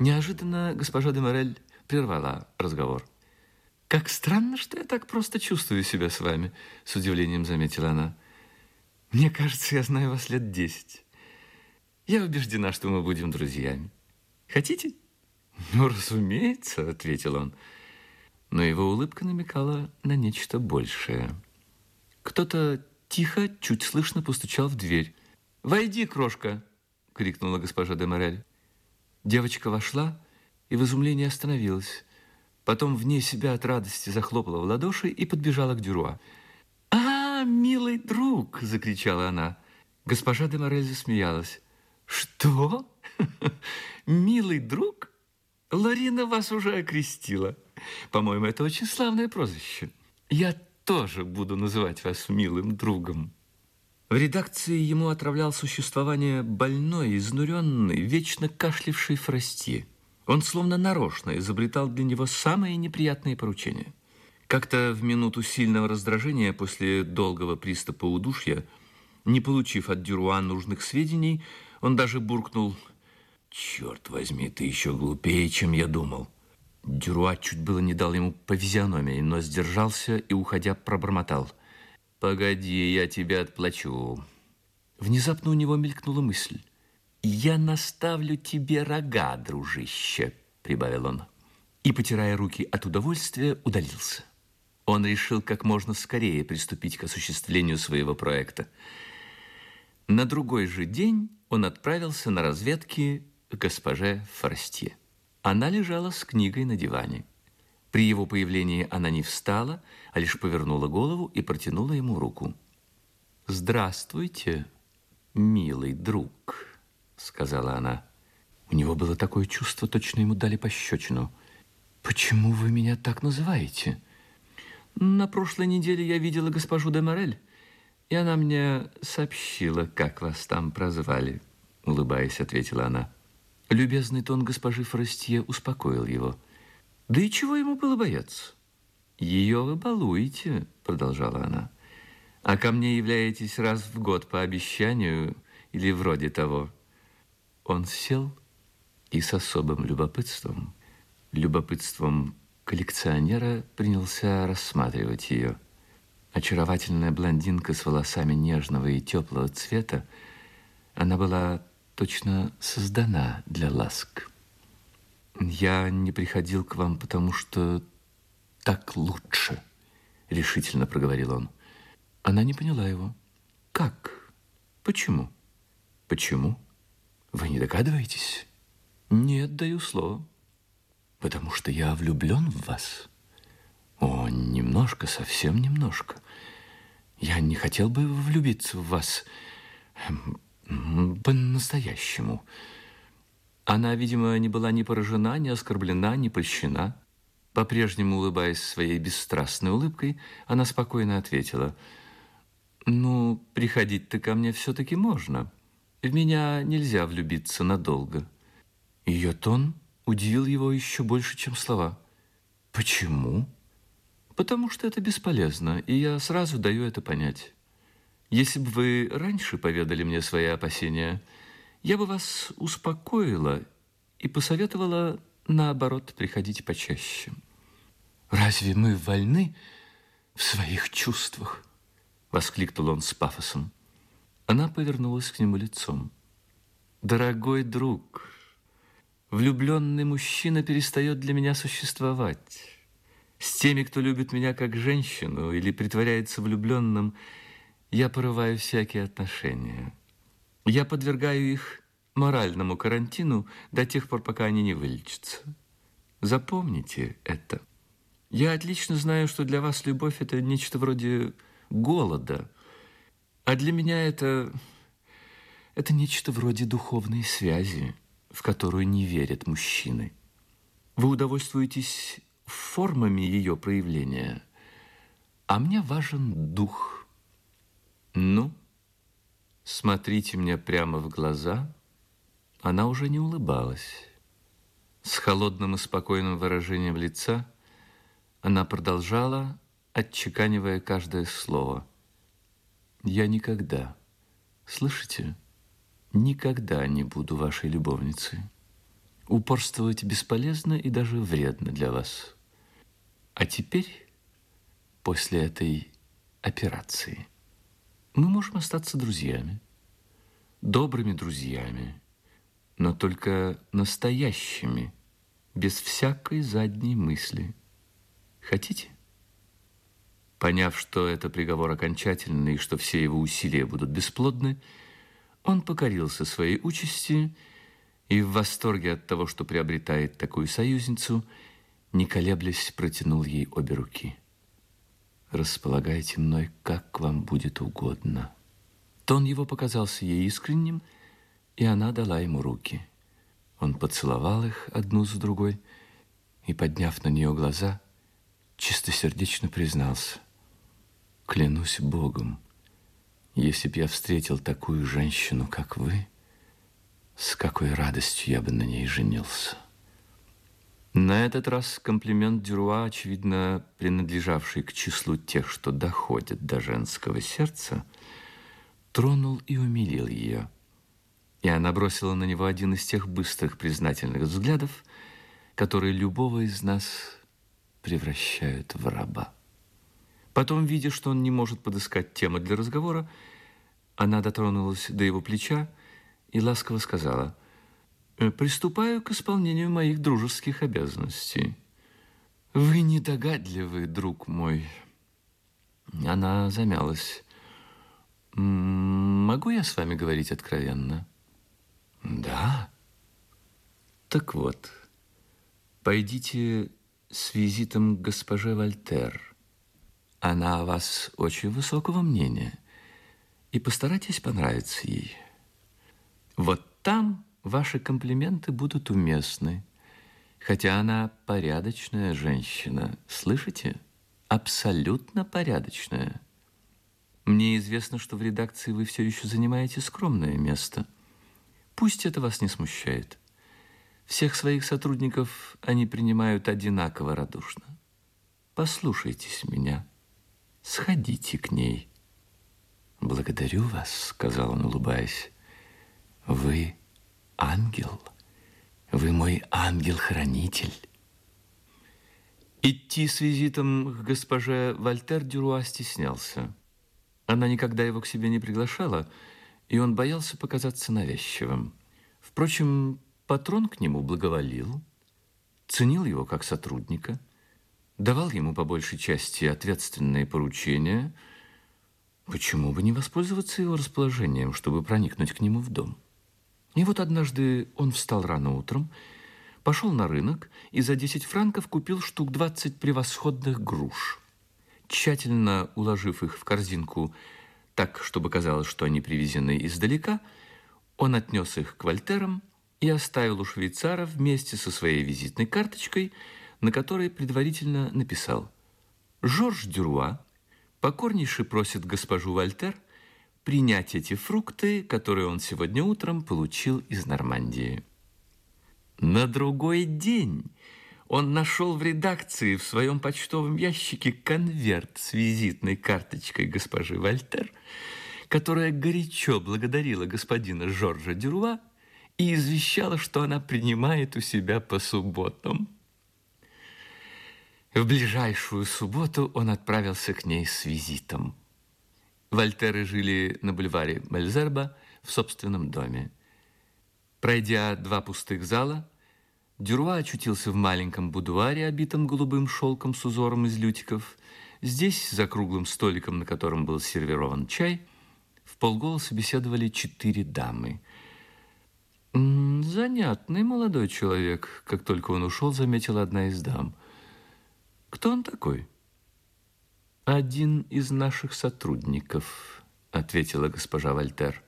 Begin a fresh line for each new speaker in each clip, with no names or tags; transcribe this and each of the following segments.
Неожиданно госпожа де Морель прервала разговор. «Как странно, что я так просто чувствую себя с вами», — с удивлением заметила она. «Мне кажется, я знаю вас лет десять. Я убеждена, что мы будем друзьями. Хотите?» «Ну, разумеется», — ответил он. Но его улыбка намекала на нечто большее. Кто-то тихо, чуть слышно постучал в дверь. «Войди, крошка!» — крикнула госпожа де Морель. Девочка вошла и в изумлении остановилась. Потом вне себя от радости захлопала в ладоши и подбежала к Дюруа. «А, милый друг!» – закричала она. Госпожа де Морель засмеялась. «Что? Милый друг? Ларина вас уже окрестила. По-моему, это очень славное прозвище. Я тоже буду называть вас милым другом». В редакции ему отравлял существование больной, изнуренный, вечно кашлявший Фрости. Он словно нарочно изобретал для него самые неприятные поручения. Как-то в минуту сильного раздражения после долгого приступа удушья, не получив от Дюруа нужных сведений, он даже буркнул «Черт возьми, ты еще глупее, чем я думал». Дюруа чуть было не дал ему по физиономии, но сдержался и, уходя, пробормотал «Погоди, я тебе отплачу». Внезапно у него мелькнула мысль. «Я наставлю тебе рога, дружище», — прибавил он. И, потирая руки от удовольствия, удалился. Он решил как можно скорее приступить к осуществлению своего проекта. На другой же день он отправился на разведки к госпоже Форстье. Она лежала с книгой на диване. При его появлении она не встала, а лишь повернула голову и протянула ему руку. «Здравствуйте, милый друг» сказала она. У него было такое чувство, точно ему дали пощечину. «Почему вы меня так называете?» «На прошлой неделе я видела госпожу де Морель, и она мне сообщила, как вас там прозвали», улыбаясь, ответила она. Любезный тон госпожи Форестье успокоил его. «Да и чего ему было бояться?» «Ее вы балуете», продолжала она. «А ко мне являетесь раз в год по обещанию или вроде того». Он сел и с особым любопытством, любопытством коллекционера, принялся рассматривать ее. Очаровательная блондинка с волосами нежного и теплого цвета, она была точно создана для ласк. «Я не приходил к вам, потому что так лучше», — решительно проговорил он. Она не поняла его. «Как? Почему?» «Почему?» Вы не догадываетесь? Нет, даю слово. Потому что я влюблен в вас. О, немножко, совсем немножко. Я не хотел бы влюбиться в вас эм, по-настоящему. Она, видимо, не была ни поражена, ни оскорблена, ни польщена. По-прежнему улыбаясь своей бесстрастной улыбкой, она спокойно ответила, «Ну, приходить-то ко мне все-таки можно». В меня нельзя влюбиться надолго. Ее тон удивил его еще больше, чем слова. Почему? Потому что это бесполезно, и я сразу даю это понять. Если бы вы раньше поведали мне свои опасения, я бы вас успокоила и посоветовала, наоборот, приходить почаще. «Разве мы вольны в своих чувствах?» — воскликнул он с пафосом. Она повернулась к нему лицом. «Дорогой друг, влюбленный мужчина перестает для меня существовать. С теми, кто любит меня как женщину или притворяется влюбленным, я порываю всякие отношения. Я подвергаю их моральному карантину до тех пор, пока они не вылечатся. Запомните это. Я отлично знаю, что для вас любовь – это нечто вроде голода – а для меня это... это нечто вроде духовной связи, в которую не верят мужчины. Вы удовольствуетесь формами ее проявления, а мне важен дух. Ну, смотрите мне прямо в глаза. Она уже не улыбалась. С холодным и спокойным выражением лица она продолжала, отчеканивая каждое слово – я никогда, слышите, никогда не буду вашей любовницей. Упорствовать бесполезно и даже вредно для вас. А теперь, после этой операции, мы можем остаться друзьями, добрыми друзьями, но только настоящими, без всякой задней мысли. Хотите? Поняв, что это приговор окончательный и что все его усилия будут бесплодны, он покорился своей участи и в восторге от того, что приобретает такую союзницу, не колеблясь, протянул ей обе руки. «Располагайте мной, как вам будет угодно». Тон его показался ей искренним, и она дала ему руки. Он поцеловал их одну за другой и, подняв на нее глаза, чистосердечно признался – Клянусь Богом, если б я встретил такую женщину, как вы, с какой радостью я бы на ней женился. На этот раз комплимент Дюруа, очевидно, принадлежавший к числу тех, что доходят до женского сердца, тронул и умилил ее. И она бросила на него один из тех быстрых признательных взглядов, которые любого из нас превращают в раба. Потом, видя, что он не может подыскать темы для разговора, она дотронулась до его плеча и ласково сказала, «Э, «Приступаю к исполнению моих дружеских обязанностей». «Вы недогадливый, друг мой». Она замялась. «Могу я с вами говорить откровенно?» «Да». «Так вот, пойдите с визитом к госпоже Вольтер». Она о вас очень высокого мнения, и постарайтесь понравиться ей. Вот там ваши комплименты будут уместны, хотя она порядочная женщина, слышите? Абсолютно порядочная. Мне известно, что в редакции вы все еще занимаете скромное место. Пусть это вас не смущает. Всех своих сотрудников они принимают одинаково радушно. Послушайтесь меня. Сходите к ней. Благодарю вас, сказал он, улыбаясь. Вы ангел. Вы мой ангел-хранитель. Идти с визитом к госпоже Вольтер Дюруа стеснялся. Она никогда его к себе не приглашала, и он боялся показаться навязчивым. Впрочем, патрон к нему благоволил, ценил его как сотрудника – давал ему по большей части ответственные поручения, почему бы не воспользоваться его расположением, чтобы проникнуть к нему в дом? И вот однажды он встал рано утром, пошел на рынок и за 10 франков купил штук 20 превосходных груш. Тщательно уложив их в корзинку так, чтобы казалось, что они привезены издалека, он отнес их к вольтерам и оставил у швейцара вместе со своей визитной карточкой – на которой предварительно написал «Жорж Дюруа покорнейше просит госпожу Вольтер принять эти фрукты, которые он сегодня утром получил из Нормандии». На другой день он нашел в редакции в своем почтовом ящике конверт с визитной карточкой госпожи Вольтер, которая горячо благодарила господина Жоржа Дюруа и извещала, что она принимает у себя по субботам. В ближайшую субботу он отправился к ней с визитом. Вольтеры жили на бульваре Мельзерба в собственном доме. Пройдя два пустых зала, Дюруа очутился в маленьком будуаре, обитом голубым шелком с узором из лютиков. Здесь, за круглым столиком, на котором был сервирован чай, в полголоса беседовали четыре дамы. «Занятный молодой человек», как только он ушел, заметила одна из дам – кто он такой? Один из наших сотрудников, ответила госпожа Вольтер.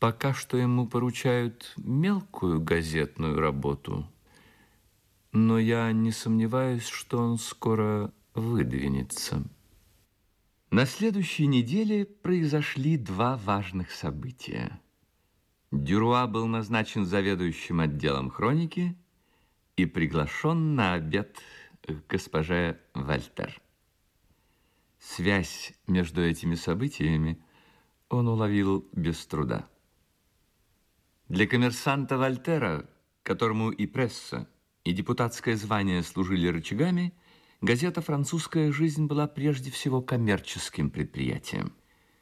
Пока что ему поручают мелкую газетную работу, но я не сомневаюсь, что он скоро выдвинется. На следующей неделе произошли два важных события. Дюруа был назначен заведующим отделом хроники и приглашен на обед к госпоже Вальтер. Связь между этими событиями он уловил без труда. Для коммерсанта Вольтера которому и пресса, и депутатское звание служили рычагами, газета «Французская жизнь» была прежде всего коммерческим предприятием.